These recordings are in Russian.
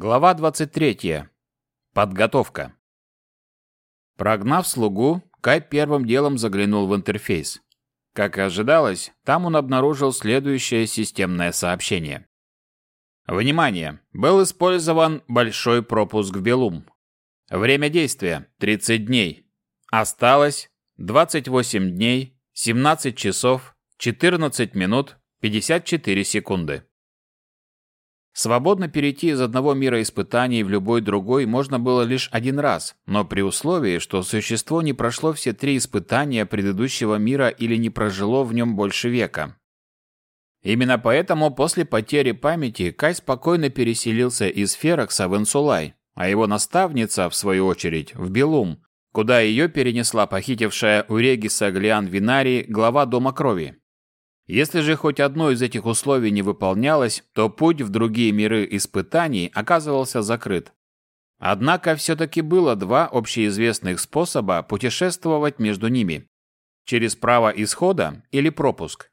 Глава 23. Подготовка. Прогнав слугу, Кай первым делом заглянул в интерфейс. Как и ожидалось, там он обнаружил следующее системное сообщение. Внимание! Был использован большой пропуск в Белум. Время действия – 30 дней. Осталось 28 дней, 17 часов, 14 минут, 54 секунды. Свободно перейти из одного мира испытаний в любой другой можно было лишь один раз, но при условии, что существо не прошло все три испытания предыдущего мира или не прожило в нем больше века. Именно поэтому после потери памяти Кай спокойно переселился из Ферокса в Инсулай, а его наставница, в свою очередь, в Белум, куда ее перенесла похитившая у Региса Глиан Винари глава Дома Крови. Если же хоть одно из этих условий не выполнялось, то путь в другие миры испытаний оказывался закрыт. Однако все-таки было два общеизвестных способа путешествовать между ними. Через право исхода или пропуск.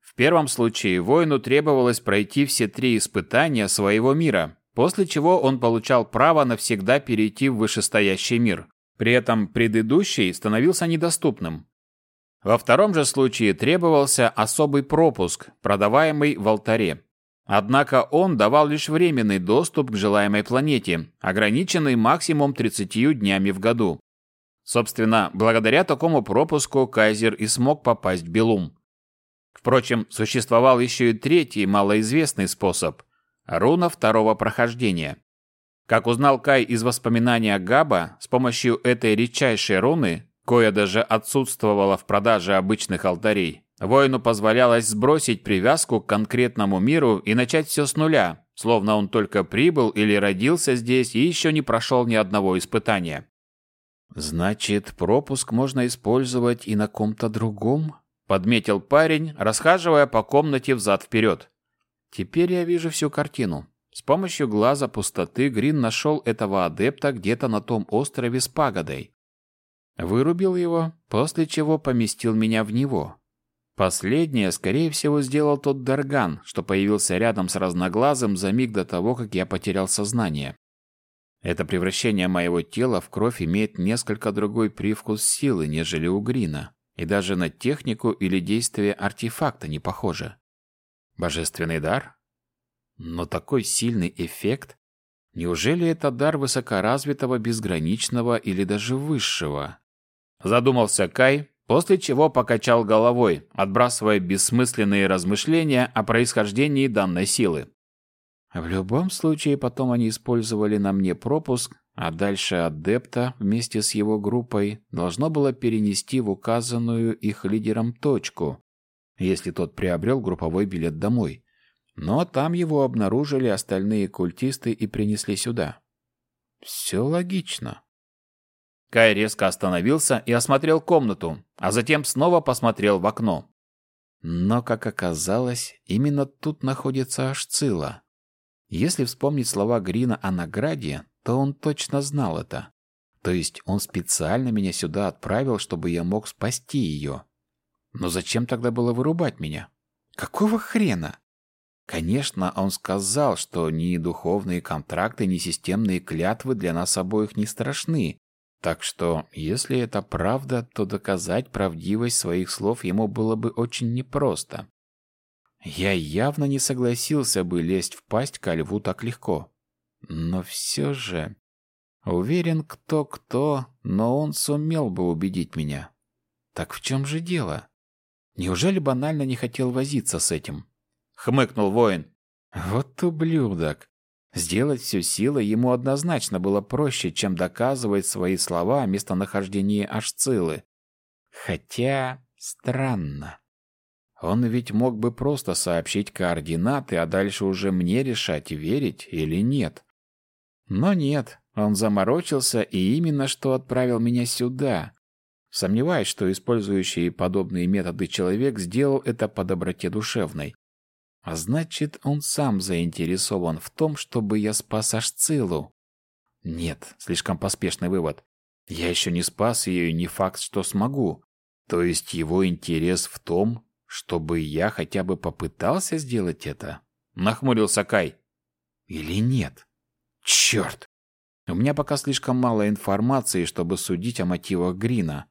В первом случае воину требовалось пройти все три испытания своего мира, после чего он получал право навсегда перейти в вышестоящий мир. При этом предыдущий становился недоступным. Во втором же случае требовался особый пропуск, продаваемый в алтаре. Однако он давал лишь временный доступ к желаемой планете, ограниченный максимум 30 днями в году. Собственно, благодаря такому пропуску Кайзер и смог попасть в Белум. Впрочем, существовал еще и третий малоизвестный способ – руна второго прохождения. Как узнал Кай из воспоминания Габа, с помощью этой редчайшей руны кое даже отсутствовало в продаже обычных алтарей, воину позволялось сбросить привязку к конкретному миру и начать все с нуля, словно он только прибыл или родился здесь и еще не прошел ни одного испытания. «Значит, пропуск можно использовать и на ком-то другом?» — подметил парень, расхаживая по комнате взад-вперед. «Теперь я вижу всю картину. С помощью глаза пустоты Грин нашел этого адепта где-то на том острове с пагодой. Вырубил его, после чего поместил меня в него. Последнее, скорее всего, сделал тот Дарган, что появился рядом с разноглазым за миг до того, как я потерял сознание. Это превращение моего тела в кровь имеет несколько другой привкус силы, нежели у Грина, и даже на технику или действие артефакта не похоже. Божественный дар? Но такой сильный эффект? Неужели это дар высокоразвитого, безграничного или даже высшего? Задумался Кай, после чего покачал головой, отбрасывая бессмысленные размышления о происхождении данной силы. В любом случае, потом они использовали на мне пропуск, а дальше адепта вместе с его группой должно было перенести в указанную их лидером точку, если тот приобрел групповой билет домой. Но там его обнаружили остальные культисты и принесли сюда. Все логично. Кай резко остановился и осмотрел комнату, а затем снова посмотрел в окно. Но, как оказалось, именно тут находится Ашцила. Если вспомнить слова Грина о награде, то он точно знал это. То есть он специально меня сюда отправил, чтобы я мог спасти ее. Но зачем тогда было вырубать меня? Какого хрена? Конечно, он сказал, что ни духовные контракты, ни системные клятвы для нас обоих не страшны, так что, если это правда, то доказать правдивость своих слов ему было бы очень непросто. Я явно не согласился бы лезть в пасть ко льву так легко. Но все же... Уверен, кто-кто, но он сумел бы убедить меня. Так в чем же дело? Неужели банально не хотел возиться с этим? Хмыкнул воин. Вот ублюдок. Сделать все силой ему однозначно было проще, чем доказывать свои слова о местонахождении Ашцилы. Хотя странно. Он ведь мог бы просто сообщить координаты, а дальше уже мне решать, верить или нет. Но нет, он заморочился и именно что отправил меня сюда. Сомневаюсь, что использующий подобные методы человек сделал это по доброте душевной. А значит, он сам заинтересован в том, чтобы я спас Ашцилу. Нет, слишком поспешный вывод. Я еще не спас ее и не факт, что смогу. То есть его интерес в том, чтобы я хотя бы попытался сделать это? Нахмурился Кай. Или нет? Черт! У меня пока слишком мало информации, чтобы судить о мотивах Грина.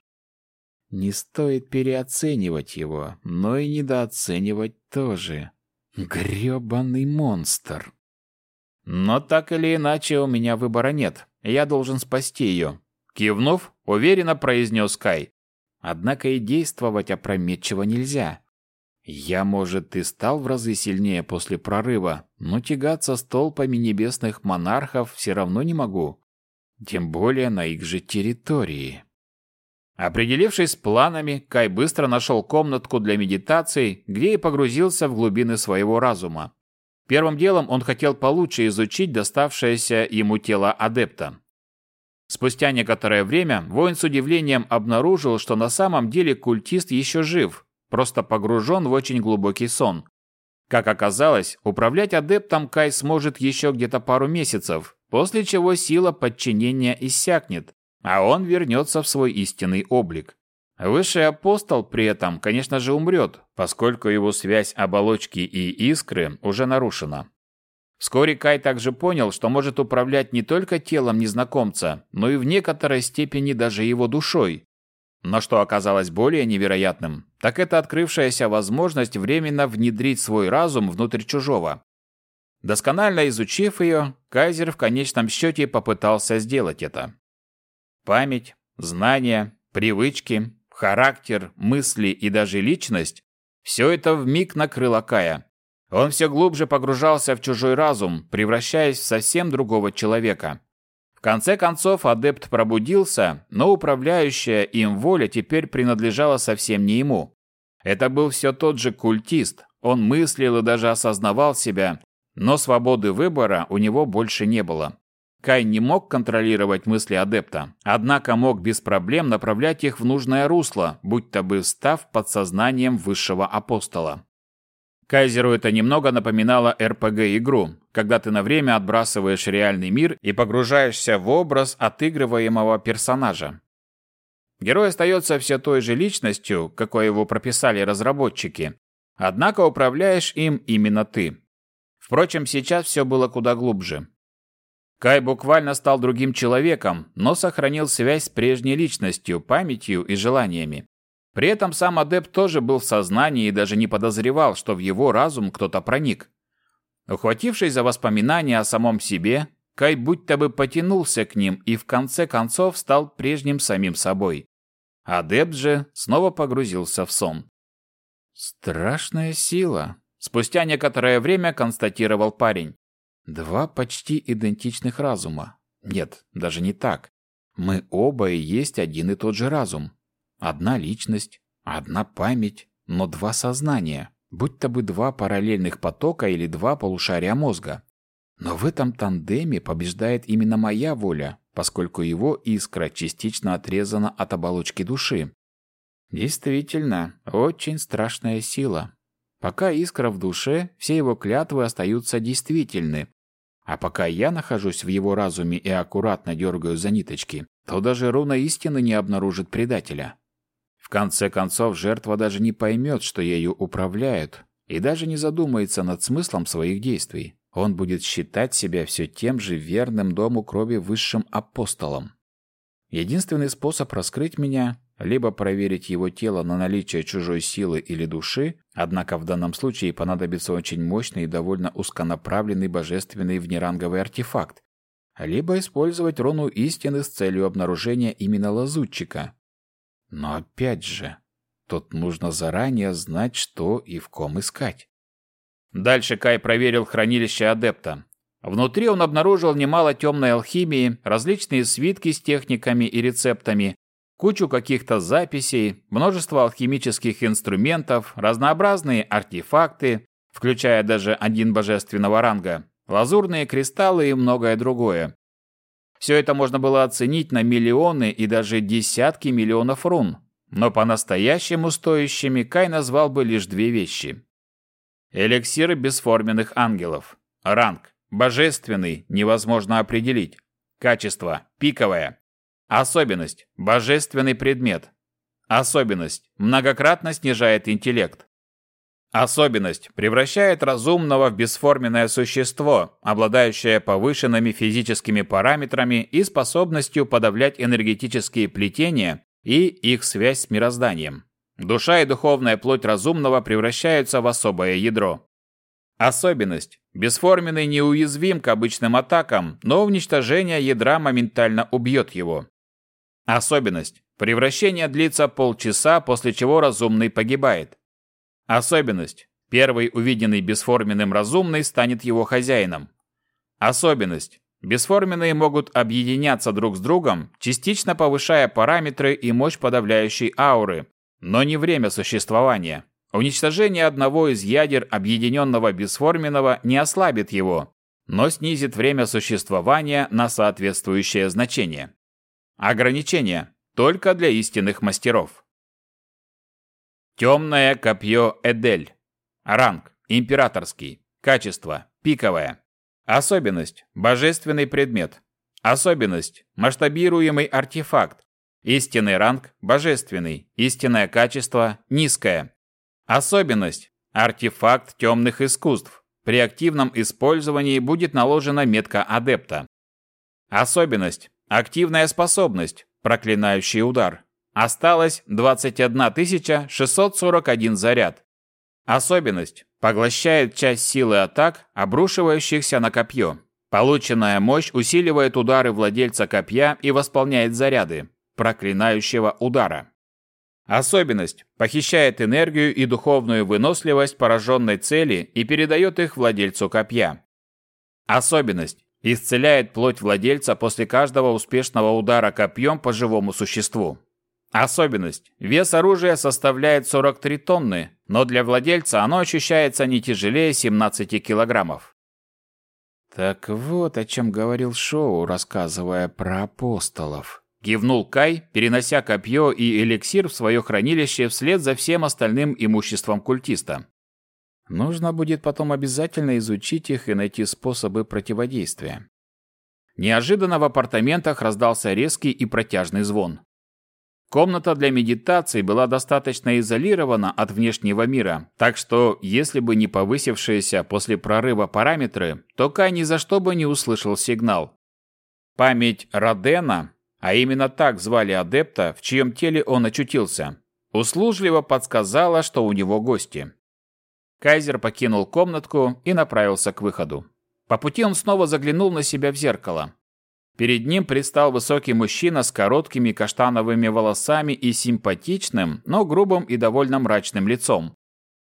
Не стоит переоценивать его, но и недооценивать тоже. Грёбаный монстр. Но так или иначе у меня выбора нет. Я должен спасти ее. Кивнув, уверенно произнес Кай. Однако и действовать опрометчиво нельзя. Я, может, и стал в разы сильнее после прорыва, но тягаться с толпами небесных монархов все равно не могу. Тем более на их же территории. Определившись с планами, Кай быстро нашел комнатку для медитации, где и погрузился в глубины своего разума. Первым делом он хотел получше изучить доставшееся ему тело адепта. Спустя некоторое время воин с удивлением обнаружил, что на самом деле культист еще жив, просто погружен в очень глубокий сон. Как оказалось, управлять адептом Кай сможет еще где-то пару месяцев, после чего сила подчинения иссякнет, а он вернется в свой истинный облик. Высший апостол при этом, конечно же, умрет, поскольку его связь оболочки и искры уже нарушена. Вскоре Кай также понял, что может управлять не только телом незнакомца, но и в некоторой степени даже его душой. Но что оказалось более невероятным, так это открывшаяся возможность временно внедрить свой разум внутрь чужого. Досконально изучив ее, Кайзер в конечном счете попытался сделать это. Память, знания, привычки, характер, мысли и даже личность – все это вмиг накрыло Кая. Он все глубже погружался в чужой разум, превращаясь в совсем другого человека. В конце концов, адепт пробудился, но управляющая им воля теперь принадлежала совсем не ему. Это был все тот же культист, он мыслил и даже осознавал себя, но свободы выбора у него больше не было. Кай не мог контролировать мысли адепта, однако мог без проблем направлять их в нужное русло, будто бы став подсознанием высшего апостола. Кайзеру это немного напоминало РПГ-игру, когда ты на время отбрасываешь реальный мир и погружаешься в образ отыгрываемого персонажа. Герой остается все той же личностью, какой его прописали разработчики, однако управляешь им именно ты. Впрочем, сейчас все было куда глубже. Кай буквально стал другим человеком, но сохранил связь с прежней личностью, памятью и желаниями. При этом сам адепт тоже был в сознании и даже не подозревал, что в его разум кто-то проник. Ухватившись за воспоминания о самом себе, Кай будто бы потянулся к ним и в конце концов стал прежним самим собой. Адепт же снова погрузился в сон. «Страшная сила», — спустя некоторое время констатировал парень. Два почти идентичных разума. Нет, даже не так. Мы оба и есть один и тот же разум. Одна личность, одна память, но два сознания, будто бы два параллельных потока или два полушария мозга. Но в этом тандеме побеждает именно моя воля, поскольку его искра частично отрезана от оболочки души. Действительно, очень страшная сила. Пока искра в душе, все его клятвы остаются действительны. А пока я нахожусь в его разуме и аккуратно дергаю за ниточки, то даже руна истины не обнаружит предателя. В конце концов, жертва даже не поймет, что ею управляют, и даже не задумается над смыслом своих действий. Он будет считать себя все тем же верным дому крови высшим апостолом. Единственный способ раскрыть меня либо проверить его тело на наличие чужой силы или души, однако в данном случае понадобится очень мощный и довольно узконаправленный божественный внеранговый артефакт, либо использовать руну истины с целью обнаружения именно лазутчика. Но опять же, тут нужно заранее знать, что и в ком искать. Дальше Кай проверил хранилище адепта. Внутри он обнаружил немало темной алхимии, различные свитки с техниками и рецептами, кучу каких-то записей, множество алхимических инструментов, разнообразные артефакты, включая даже один божественного ранга, лазурные кристаллы и многое другое. Все это можно было оценить на миллионы и даже десятки миллионов рун, но по-настоящему стоящими Кай назвал бы лишь две вещи. Эликсиры бесформенных ангелов. Ранг. Божественный, невозможно определить. Качество. Пиковое. Особенность – божественный предмет. Особенность – многократно снижает интеллект. Особенность превращает разумного в бесформенное существо, обладающее повышенными физическими параметрами и способностью подавлять энергетические плетения и их связь с мирозданием. Душа и духовная плоть разумного превращаются в особое ядро. Особенность. Бесформенный неуязвим к обычным атакам, но уничтожение ядра моментально убьет его. Особенность. Превращение длится полчаса, после чего разумный погибает. Особенность. Первый увиденный бесформенным разумный станет его хозяином. Особенность. Бесформенные могут объединяться друг с другом, частично повышая параметры и мощь подавляющей ауры, но не время существования. Уничтожение одного из ядер объединенного бесформенного не ослабит его, но снизит время существования на соответствующее значение. Ограничение только для истинных мастеров. Темное копье Эдель. Ранг. Императорский. Качество. Пиковое. Особенность. Божественный предмет. Особенность. Масштабируемый артефакт. Истинный ранг. Божественный. Истинное качество. Низкое. Особенность. Артефакт темных искусств. При активном использовании будет наложена метка адепта. Особенность. Активная способность. Проклинающий удар. Осталось 21 641 заряд. Особенность. Поглощает часть силы атак, обрушивающихся на копье. Полученная мощь усиливает удары владельца копья и восполняет заряды, проклинающего удара. Особенность. Похищает энергию и духовную выносливость пораженной цели и передает их владельцу копья. Особенность. Исцеляет плоть владельца после каждого успешного удара копьем по живому существу. Особенность. Вес оружия составляет 43 тонны, но для владельца оно ощущается не тяжелее 17 килограммов. Так вот о чем говорил Шоу, рассказывая про апостолов. Кивнул Кай, перенося копье и эликсир в свое хранилище вслед за всем остальным имуществом культиста. Нужно будет потом обязательно изучить их и найти способы противодействия. Неожиданно в апартаментах раздался резкий и протяжный звон. Комната для медитации была достаточно изолирована от внешнего мира, так что, если бы не повысившиеся после прорыва параметры, то Кай ни за что бы не услышал сигнал. Память Родена, а именно так звали адепта, в чьем теле он очутился, услужливо подсказала, что у него гости. Кайзер покинул комнатку и направился к выходу. По пути он снова заглянул на себя в зеркало. Перед ним предстал высокий мужчина с короткими каштановыми волосами и симпатичным, но грубым и довольно мрачным лицом.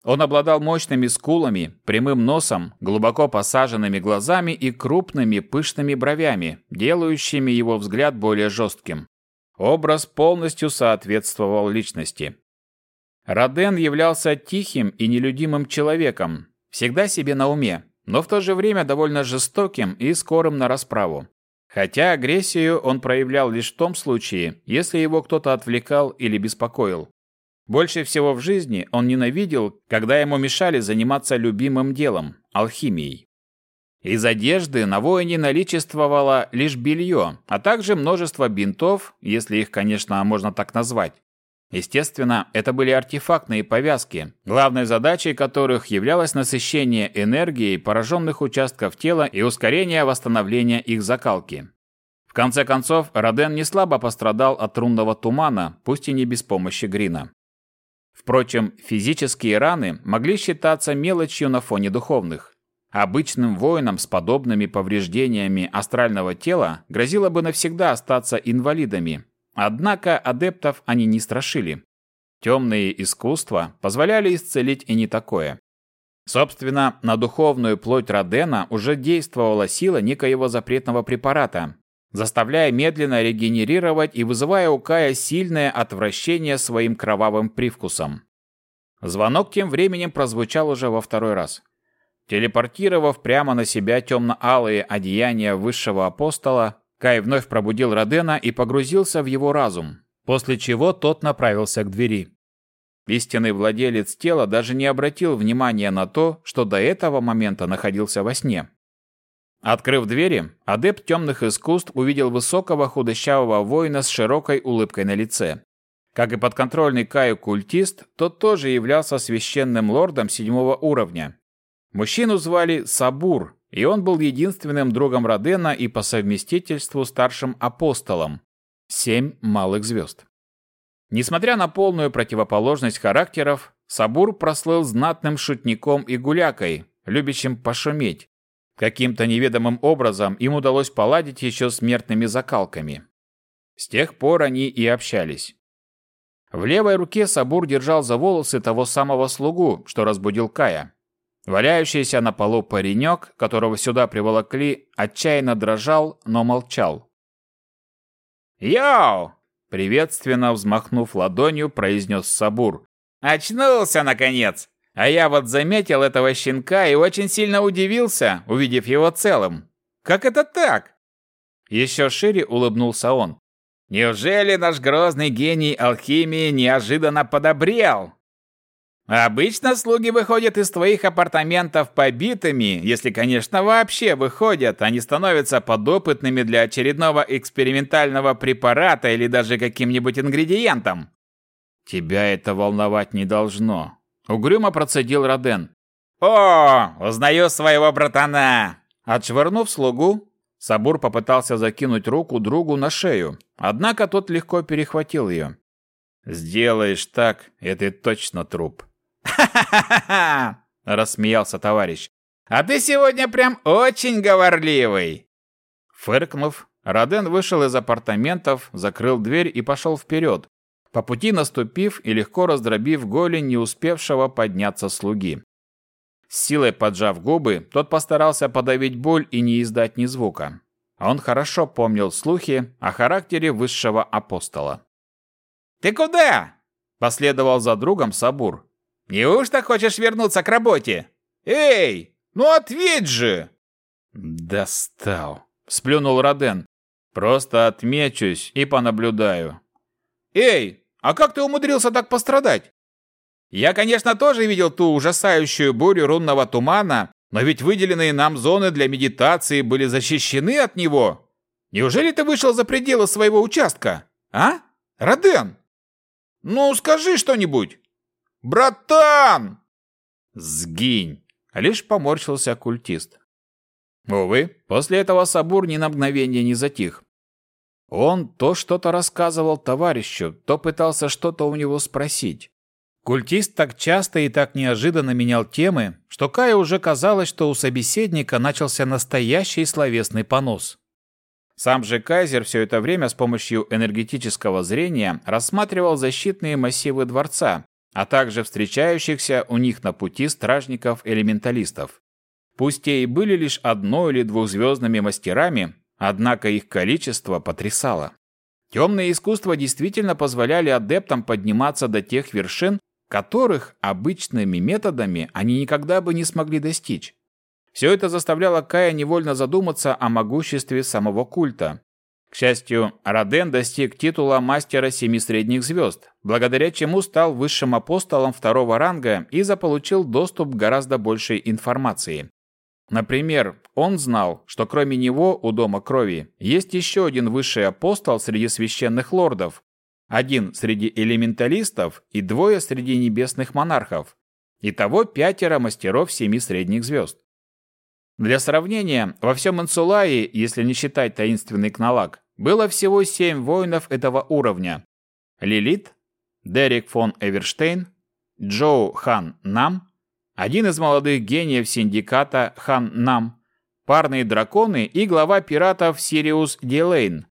Он обладал мощными скулами, прямым носом, глубоко посаженными глазами и крупными пышными бровями, делающими его взгляд более жестким. Образ полностью соответствовал личности. Роден являлся тихим и нелюдимым человеком, всегда себе на уме, но в то же время довольно жестоким и скорым на расправу. Хотя агрессию он проявлял лишь в том случае, если его кто-то отвлекал или беспокоил. Больше всего в жизни он ненавидел, когда ему мешали заниматься любимым делом – алхимией. Из одежды на воине наличествовало лишь белье, а также множество бинтов, если их, конечно, можно так назвать. Естественно, это были артефактные повязки, главной задачей которых являлось насыщение энергией пораженных участков тела и ускорение восстановления их закалки. В конце концов, Роден не слабо пострадал от рунного тумана, пусть и не без помощи Грина. Впрочем, физические раны могли считаться мелочью на фоне духовных. Обычным воинам с подобными повреждениями астрального тела грозило бы навсегда остаться инвалидами, Однако адептов они не страшили. Темные искусства позволяли исцелить и не такое. Собственно, на духовную плоть Родена уже действовала сила некоего запретного препарата, заставляя медленно регенерировать и вызывая у Кая сильное отвращение своим кровавым привкусом. Звонок тем временем прозвучал уже во второй раз. Телепортировав прямо на себя темно-алые одеяния высшего апостола, Кай вновь пробудил Родена и погрузился в его разум, после чего тот направился к двери. Истинный владелец тела даже не обратил внимания на то, что до этого момента находился во сне. Открыв двери, адепт темных искусств увидел высокого худощавого воина с широкой улыбкой на лице. Как и подконтрольный Каю культист, тот тоже являлся священным лордом седьмого уровня. Мужчину звали Сабур, и он был единственным другом Родена и по совместительству старшим апостолом. Семь малых звезд. Несмотря на полную противоположность характеров, Сабур прослыл знатным шутником и гулякой, любящим пошуметь. Каким-то неведомым образом им удалось поладить еще смертными закалками. С тех пор они и общались. В левой руке Сабур держал за волосы того самого слугу, что разбудил Кая. Валяющийся на полу паренек, которого сюда приволокли, отчаянно дрожал, но молчал. «Йоу!» — приветственно взмахнув ладонью, произнес Сабур. «Очнулся, наконец! А я вот заметил этого щенка и очень сильно удивился, увидев его целым. Как это так?» Еще шире улыбнулся он. Неужели наш грозный гений алхимии неожиданно подобрел? Обычно слуги выходят из твоих апартаментов побитыми, если, конечно, вообще выходят, не становятся подопытными для очередного экспериментального препарата или даже каким-нибудь ингредиентом. Тебя это волновать не должно, угрюмо процедил Роден. О, узнаю своего братана. Отшвырнув слугу, Сабур попытался закинуть руку другу на шею, однако тот легко перехватил ее. «Сделаешь так, и ты точно труп». «Ха-ха-ха-ха!» — рассмеялся товарищ. «А ты сегодня прям очень говорливый!» Фыркнув, Роден вышел из апартаментов, закрыл дверь и пошел вперед, по пути наступив и легко раздробив голень не успевшего подняться слуги. С силой поджав губы, тот постарался подавить боль и не издать ни звука. Он хорошо помнил слухи о характере высшего апостола. «Ты куда?» – последовал за другом Сабур. «Неужто хочешь вернуться к работе? Эй, ну ответь же!» «Достал!» – сплюнул Роден. «Просто отмечусь и понаблюдаю». «Эй, а как ты умудрился так пострадать?» Я, конечно, тоже видел ту ужасающую бурю рунного тумана, но ведь выделенные нам зоны для медитации были защищены от него. Неужели ты вышел за пределы своего участка? А? Роден? Ну, скажи что-нибудь. Братан! Сгинь! Лишь поморщился оккультист. Увы, после этого Сабур ни на мгновение не затих. Он то что-то рассказывал товарищу, то пытался что-то у него спросить. Культист так часто и так неожиданно менял темы, что Кае уже казалось, что у собеседника начался настоящий словесный понос. Сам же Кайзер все это время с помощью энергетического зрения рассматривал защитные массивы дворца, а также встречающихся у них на пути стражников-элементалистов. Пусть те и были лишь одно- или двухзвездными мастерами, однако их количество потрясало. Темные искусства действительно позволяли адептам подниматься до тех вершин, которых обычными методами они никогда бы не смогли достичь. Все это заставляло Кая невольно задуматься о могуществе самого культа. К счастью, Роден достиг титула мастера семи средних звезд, благодаря чему стал высшим апостолом второго ранга и заполучил доступ к гораздо большей информации. Например, он знал, что кроме него у Дома Крови есть еще один высший апостол среди священных лордов, один среди элементалистов и двое среди небесных монархов. Итого пятеро мастеров семи средних звезд. Для сравнения, во всем Инсулае, если не считать таинственный Кналак, было всего семь воинов этого уровня. Лилит, Дерек фон Эверштейн, Джоу Хан Нам, один из молодых гениев синдиката Хан Нам, парные драконы и глава пиратов Сириус Дилейн.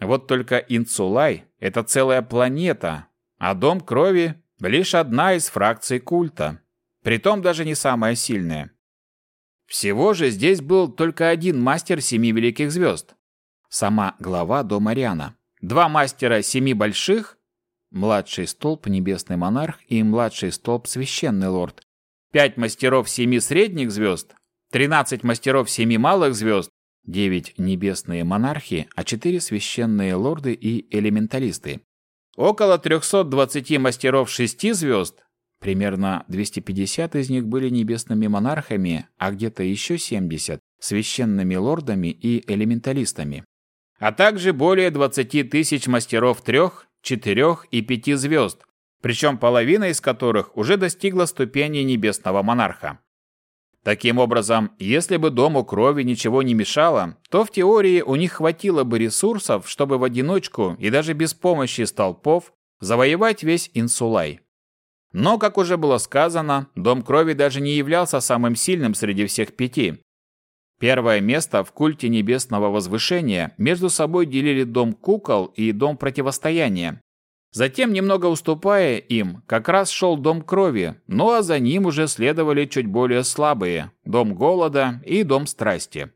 Вот только Инсулай – это целая планета, а Дом Крови – лишь одна из фракций культа, притом даже не самая сильная. Всего же здесь был только один мастер Семи Великих Звезд, сама глава Дома Риана, два мастера Семи Больших, младший столб Небесный Монарх и младший столб Священный Лорд, пять мастеров Семи Средних Звезд, тринадцать мастеров Семи Малых Звезд, Девять небесные монархи, а четыре священные лорды и элементалисты. Около 320 мастеров шести звезд, примерно 250 из них были небесными монархами, а где-то еще 70 – священными лордами и элементалистами. А также более 20 тысяч мастеров трех, четырех и пяти звезд, причем половина из которых уже достигла ступени небесного монарха. Таким образом, если бы Дому Крови ничего не мешало, то в теории у них хватило бы ресурсов, чтобы в одиночку и даже без помощи столпов завоевать весь Инсулай. Но, как уже было сказано, Дом Крови даже не являлся самым сильным среди всех пяти. Первое место в культе небесного возвышения между собой делили Дом Кукол и Дом Противостояния, Затем, немного уступая им, как раз шел Дом Крови, ну а за ним уже следовали чуть более слабые – Дом Голода и Дом Страсти.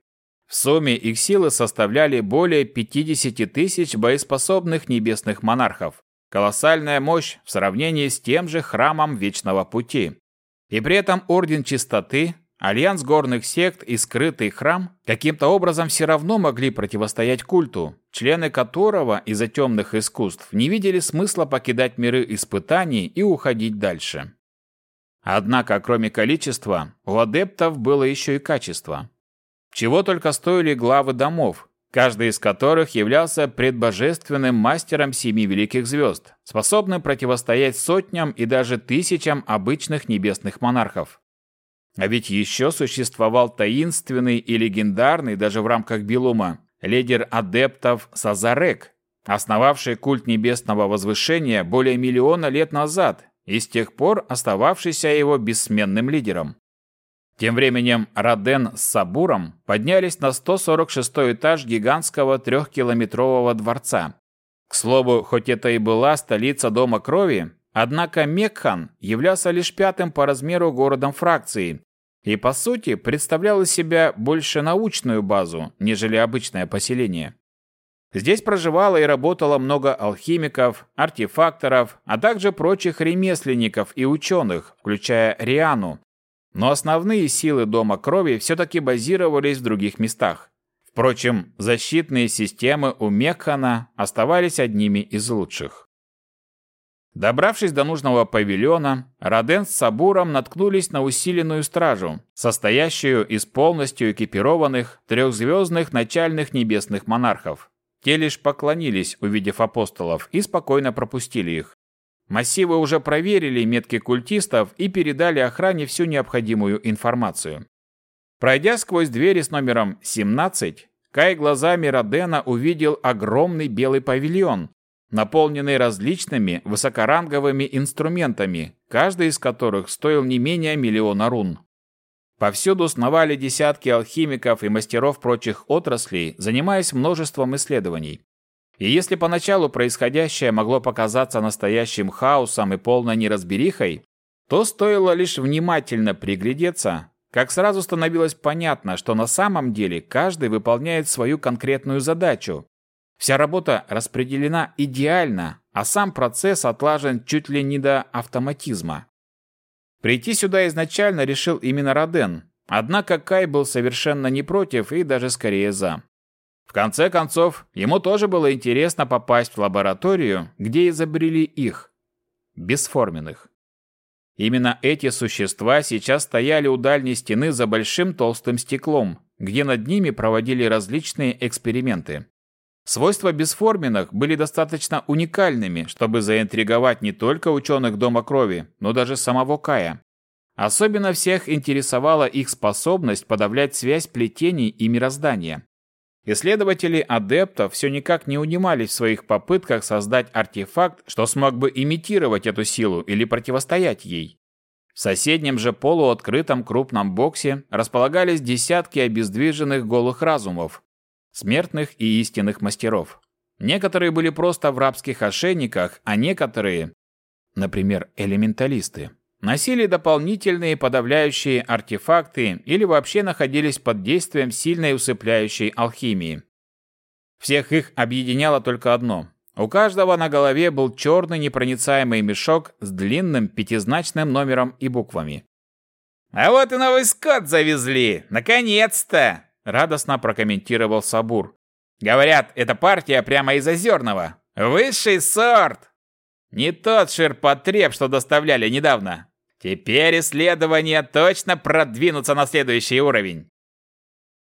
В сумме их силы составляли более 50 тысяч боеспособных небесных монархов. Колоссальная мощь в сравнении с тем же Храмом Вечного Пути. И при этом Орден Чистоты, Альянс горных сект и скрытый храм каким-то образом все равно могли противостоять культу, члены которого из-за темных искусств не видели смысла покидать миры испытаний и уходить дальше. Однако, кроме количества, у адептов было еще и качество. Чего только стоили главы домов, каждый из которых являлся предбожественным мастером семи великих звезд, способным противостоять сотням и даже тысячам обычных небесных монархов. А ведь еще существовал таинственный и легендарный даже в рамках Белума лидер адептов Сазарек, основавший культ небесного возвышения более миллиона лет назад и с тех пор остававшийся его бессменным лидером. Тем временем Раден с Сабуром поднялись на 146 этаж гигантского трехкилометрового дворца. К слову, хоть это и была столица Дома Крови, однако Мекхан являлся лишь пятым по размеру городом фракции и, по сути, представлял из себя больше научную базу, нежели обычное поселение. Здесь проживало и работало много алхимиков, артефакторов, а также прочих ремесленников и ученых, включая Риану. Но основные силы Дома Крови все-таки базировались в других местах. Впрочем, защитные системы у Мекхана оставались одними из лучших. Добравшись до нужного павильона, Роден с Сабуром наткнулись на усиленную стражу, состоящую из полностью экипированных трехзвездных начальных небесных монархов. Те лишь поклонились, увидев апостолов, и спокойно пропустили их. Массивы уже проверили метки культистов и передали охране всю необходимую информацию. Пройдя сквозь двери с номером 17, Кай глазами Родена увидел огромный белый павильон, наполненный различными высокоранговыми инструментами, каждый из которых стоил не менее миллиона рун. Повсюду сновали десятки алхимиков и мастеров прочих отраслей, занимаясь множеством исследований. И если поначалу происходящее могло показаться настоящим хаосом и полной неразберихой, то стоило лишь внимательно приглядеться, как сразу становилось понятно, что на самом деле каждый выполняет свою конкретную задачу, Вся работа распределена идеально, а сам процесс отлажен чуть ли не до автоматизма. Прийти сюда изначально решил именно Роден, однако Кай был совершенно не против и даже скорее за. В конце концов, ему тоже было интересно попасть в лабораторию, где изобрели их, бесформенных. Именно эти существа сейчас стояли у дальней стены за большим толстым стеклом, где над ними проводили различные эксперименты. Свойства бесформенных были достаточно уникальными, чтобы заинтриговать не только ученых Дома Крови, но даже самого Кая. Особенно всех интересовала их способность подавлять связь плетений и мироздания. Исследователи адептов все никак не унимались в своих попытках создать артефакт, что смог бы имитировать эту силу или противостоять ей. В соседнем же полуоткрытом крупном боксе располагались десятки обездвиженных голых разумов, смертных и истинных мастеров. Некоторые были просто в рабских ошейниках, а некоторые, например, элементалисты, носили дополнительные подавляющие артефакты или вообще находились под действием сильной усыпляющей алхимии. Всех их объединяло только одно. У каждого на голове был черный непроницаемый мешок с длинным пятизначным номером и буквами. «А вот и новый скот завезли! Наконец-то!» Радостно прокомментировал Сабур. Говорят, эта партия прямо из Озерного. Высший сорт! Не тот ширпотреб, что доставляли недавно. Теперь исследования точно продвинутся на следующий уровень.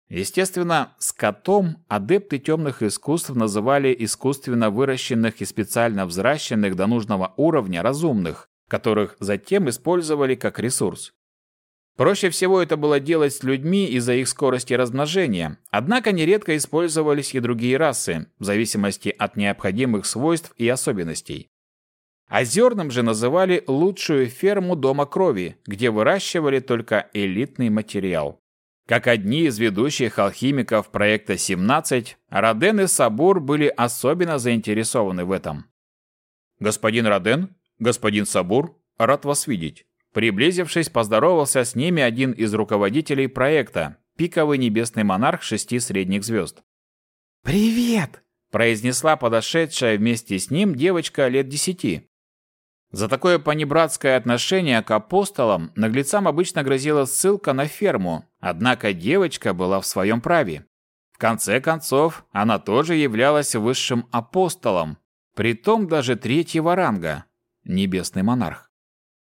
Естественно, скотом адепты темных искусств называли искусственно выращенных и специально взращенных до нужного уровня разумных, которых затем использовали как ресурс. Проще всего это было делать с людьми из-за их скорости размножения, однако нередко использовались и другие расы, в зависимости от необходимых свойств и особенностей. Озерным же называли лучшую ферму Дома Крови, где выращивали только элитный материал. Как одни из ведущих алхимиков проекта 17, Роден и Сабур были особенно заинтересованы в этом. «Господин Роден, господин Сабур, рад вас видеть». Приблизившись, поздоровался с ними один из руководителей проекта, пиковый небесный монарх шести средних звезд. «Привет!» – произнесла подошедшая вместе с ним девочка лет десяти. За такое понебратское отношение к апостолам наглецам обычно грозила ссылка на ферму, однако девочка была в своем праве. В конце концов, она тоже являлась высшим апостолом, притом даже третьего ранга – небесный монарх.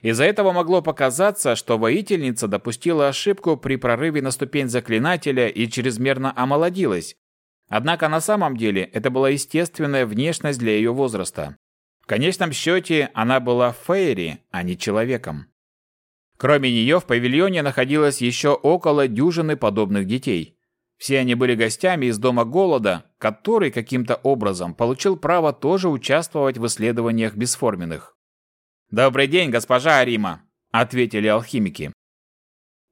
Из-за этого могло показаться, что воительница допустила ошибку при прорыве на ступень заклинателя и чрезмерно омолодилась. Однако на самом деле это была естественная внешность для ее возраста. В конечном счете она была фейри, а не человеком. Кроме нее в павильоне находилось еще около дюжины подобных детей. Все они были гостями из Дома Голода, который каким-то образом получил право тоже участвовать в исследованиях бесформенных. «Добрый день, госпожа Арима», — ответили алхимики.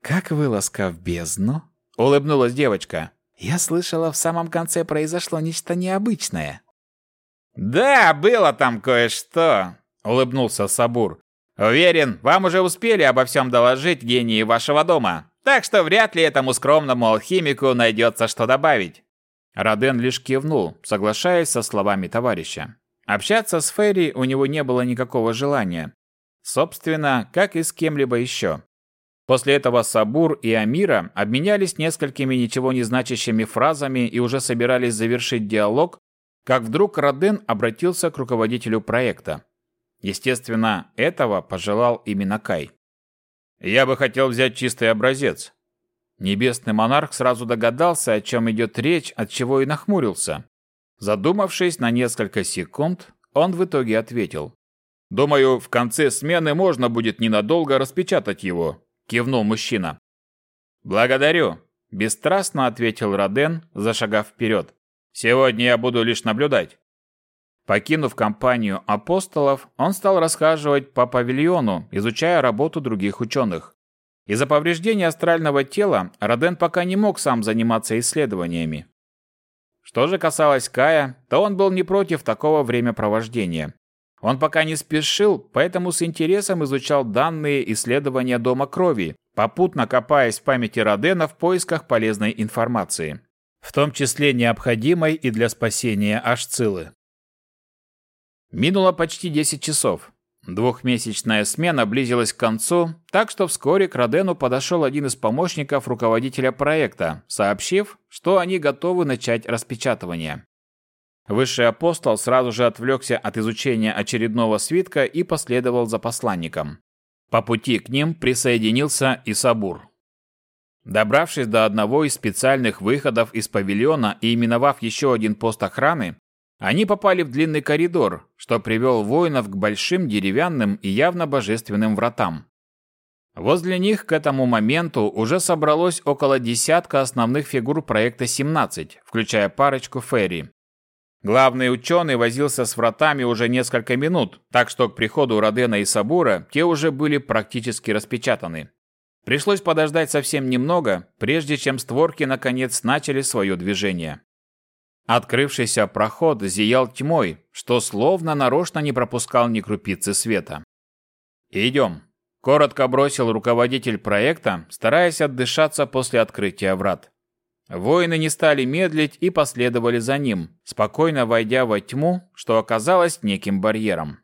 «Как вылазка в бездну?» — улыбнулась девочка. «Я слышала, в самом конце произошло нечто необычное». «Да, было там кое-что», — улыбнулся Сабур. «Уверен, вам уже успели обо всем доложить гении вашего дома, так что вряд ли этому скромному алхимику найдется что добавить». Роден лишь кивнул, соглашаясь со словами товарища. Общаться с Ферри у него не было никакого желания. Собственно, как и с кем-либо еще. После этого Сабур и Амира обменялись несколькими ничего не значащими фразами и уже собирались завершить диалог, как вдруг Роден обратился к руководителю проекта. Естественно, этого пожелал именно Кай. «Я бы хотел взять чистый образец». Небесный монарх сразу догадался, о чем идет речь, от чего и нахмурился. Задумавшись на несколько секунд, он в итоге ответил. «Думаю, в конце смены можно будет ненадолго распечатать его», – кивнул мужчина. «Благодарю», – бесстрастно ответил Роден, зашагав вперед. Сегодня я буду лишь наблюдать. Покинув компанию апостолов, он стал расхаживать по павильону, изучая работу других ученых. Из-за повреждения астрального тела Роден пока не мог сам заниматься исследованиями. Что же касалось Кая, то он был не против такого времяпровождения. Он пока не спешил, поэтому с интересом изучал данные исследования Дома Крови, попутно копаясь в памяти Родена в поисках полезной информации в том числе необходимой и для спасения Ашцилы. Минуло почти 10 часов. Двухмесячная смена близилась к концу, так что вскоре к Родену подошел один из помощников руководителя проекта, сообщив, что они готовы начать распечатывание. Высший апостол сразу же отвлекся от изучения очередного свитка и последовал за посланником. По пути к ним присоединился и Сабур. Добравшись до одного из специальных выходов из павильона и именовав еще один пост охраны, они попали в длинный коридор, что привел воинов к большим деревянным и явно божественным вратам. Возле них к этому моменту уже собралось около десятка основных фигур проекта 17, включая парочку Ферри. Главный ученый возился с вратами уже несколько минут, так что к приходу Родена и Сабура те уже были практически распечатаны. Пришлось подождать совсем немного, прежде чем створки наконец начали свое движение. Открывшийся проход зиял тьмой, что словно нарочно не пропускал ни крупицы света. «Идем», – коротко бросил руководитель проекта, стараясь отдышаться после открытия врат. Воины не стали медлить и последовали за ним, спокойно войдя во тьму, что оказалось неким барьером.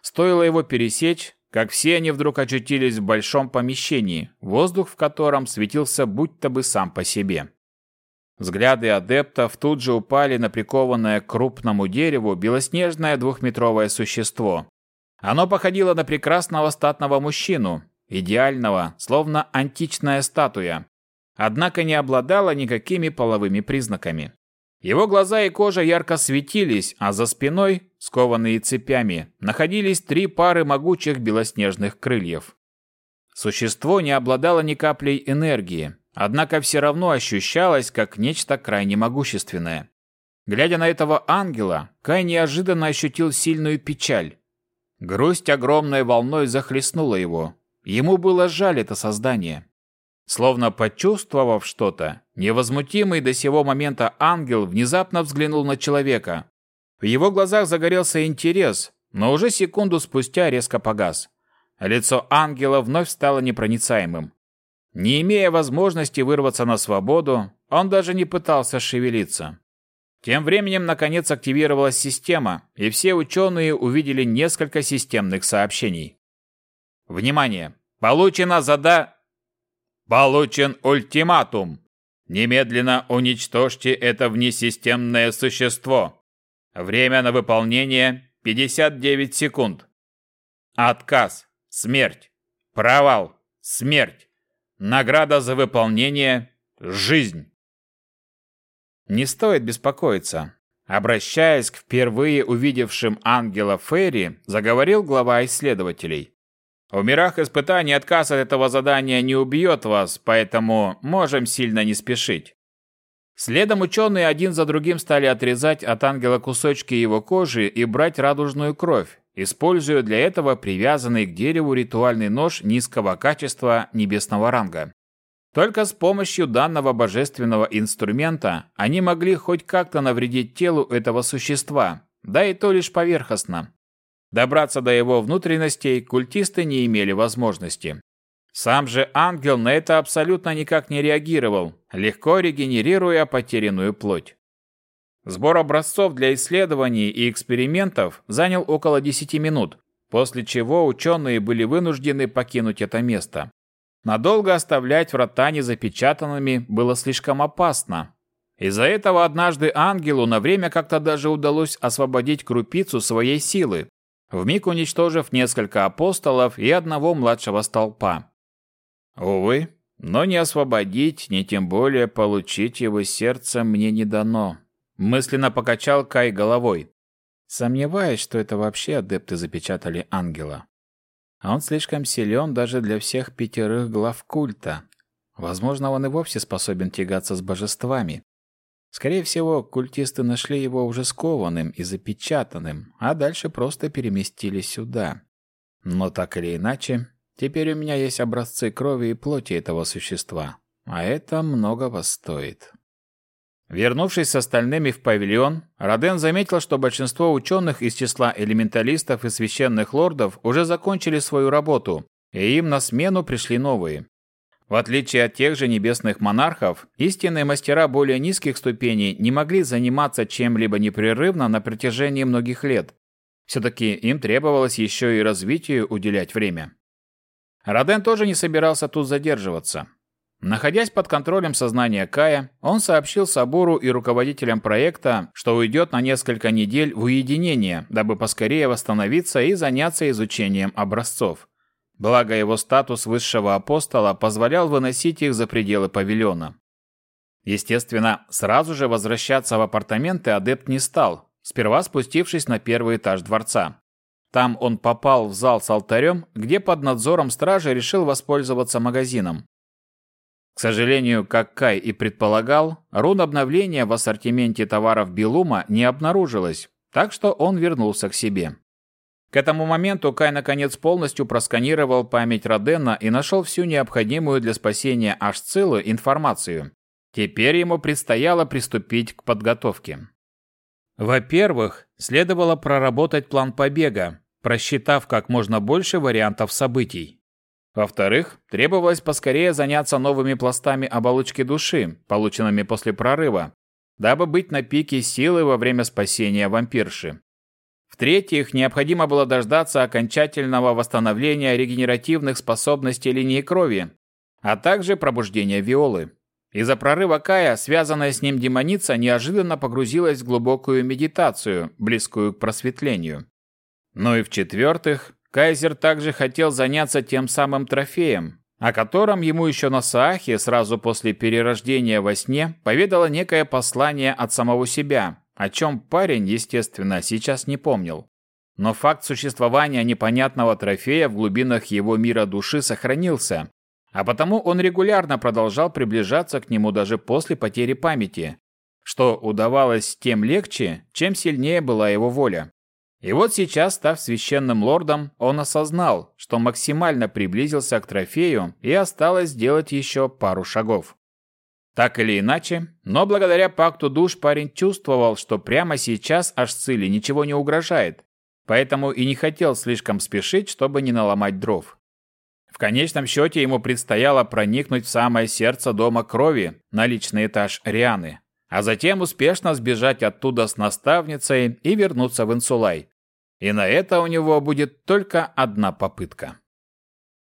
Стоило его пересечь, как все они вдруг очутились в большом помещении, воздух в котором светился будто бы сам по себе. Взгляды адептов тут же упали на прикованное к крупному дереву белоснежное двухметровое существо. Оно походило на прекрасного статного мужчину, идеального, словно античная статуя. однако не обладало никакими половыми признаками. Его глаза и кожа ярко светились, а за спиной, скованные цепями, находились три пары могучих белоснежных крыльев. Существо не обладало ни каплей энергии, однако все равно ощущалось как нечто крайне могущественное. Глядя на этого ангела, Кай неожиданно ощутил сильную печаль. Грусть огромной волной захлестнула его. Ему было жаль это создание. Словно почувствовав что-то, невозмутимый до сего момента ангел внезапно взглянул на человека. В его глазах загорелся интерес, но уже секунду спустя резко погас. Лицо ангела вновь стало непроницаемым. Не имея возможности вырваться на свободу, он даже не пытался шевелиться. Тем временем, наконец, активировалась система, и все ученые увидели несколько системных сообщений. Внимание! Получено зада... Получен ультиматум! Немедленно уничтожьте это внесистемное существо. Время на выполнение 59 секунд. Отказ. Смерть. Провал. Смерть. Награда за выполнение – жизнь. Не стоит беспокоиться. Обращаясь к впервые увидевшим ангела Ферри, заговорил глава исследователей. В мирах испытаний отказ от этого задания не убьет вас, поэтому можем сильно не спешить. Следом ученые один за другим стали отрезать от ангела кусочки его кожи и брать радужную кровь, используя для этого привязанный к дереву ритуальный нож низкого качества небесного ранга. Только с помощью данного божественного инструмента они могли хоть как-то навредить телу этого существа, да и то лишь поверхностно. Добраться до его внутренностей культисты не имели возможности. Сам же ангел на это абсолютно никак не реагировал, легко регенерируя потерянную плоть. Сбор образцов для исследований и экспериментов занял около 10 минут, после чего ученые были вынуждены покинуть это место. Надолго оставлять врата незапечатанными было слишком опасно. Из-за этого однажды ангелу на время как-то даже удалось освободить крупицу своей силы, вмиг уничтожив несколько апостолов и одного младшего столпа. Увы, но не освободить, ни тем более получить его сердце мне не дано. Мысленно покачал Кай головой. Сомневаюсь, что это вообще адепты запечатали ангела. А он слишком силен даже для всех пятерых глав культа. Возможно, он и вовсе способен тягаться с божествами. Скорее всего, культисты нашли его уже скованным и запечатанным, а дальше просто переместили сюда. Но так или иначе, теперь у меня есть образцы крови и плоти этого существа, а это многого стоит. Вернувшись с остальными в павильон, Роден заметил, что большинство ученых из числа элементалистов и священных лордов уже закончили свою работу, и им на смену пришли новые. В отличие от тех же небесных монархов, истинные мастера более низких ступеней не могли заниматься чем-либо непрерывно на протяжении многих лет. Все-таки им требовалось еще и развитию уделять время. Роден тоже не собирался тут задерживаться. Находясь под контролем сознания Кая, он сообщил Собору и руководителям проекта, что уйдет на несколько недель в уединение, дабы поскорее восстановиться и заняться изучением образцов. Благо его статус высшего апостола позволял выносить их за пределы павильона. Естественно, сразу же возвращаться в апартаменты адепт не стал, сперва спустившись на первый этаж дворца. Там он попал в зал с алтарем, где под надзором стражи решил воспользоваться магазином. К сожалению, как Кай и предполагал, рун обновления в ассортименте товаров Белума не обнаружилось, так что он вернулся к себе. К этому моменту Кай наконец полностью просканировал память Родена и нашел всю необходимую для спасения Ашцилы информацию. Теперь ему предстояло приступить к подготовке. Во-первых, следовало проработать план побега, просчитав как можно больше вариантов событий. Во-вторых, требовалось поскорее заняться новыми пластами оболочки души, полученными после прорыва, дабы быть на пике силы во время спасения вампирши. В-третьих, необходимо было дождаться окончательного восстановления регенеративных способностей линии крови, а также пробуждения Виолы. Из-за прорыва Кая, связанная с ним демоница неожиданно погрузилась в глубокую медитацию, близкую к просветлению. Ну и в-четвертых, Кайзер также хотел заняться тем самым трофеем, о котором ему еще на Саахе сразу после перерождения во сне поведало некое послание от самого себя, о чем парень, естественно, сейчас не помнил. Но факт существования непонятного трофея в глубинах его мира души сохранился, а потому он регулярно продолжал приближаться к нему даже после потери памяти, что удавалось тем легче, чем сильнее была его воля. И вот сейчас, став священным лордом, он осознал, что максимально приблизился к трофею и осталось сделать еще пару шагов. Так или иначе, но благодаря пакту душ парень чувствовал, что прямо сейчас Ашцили ничего не угрожает, поэтому и не хотел слишком спешить, чтобы не наломать дров. В конечном счете ему предстояло проникнуть в самое сердце дома крови на личный этаж Рианы, а затем успешно сбежать оттуда с наставницей и вернуться в Инсулай. И на это у него будет только одна попытка.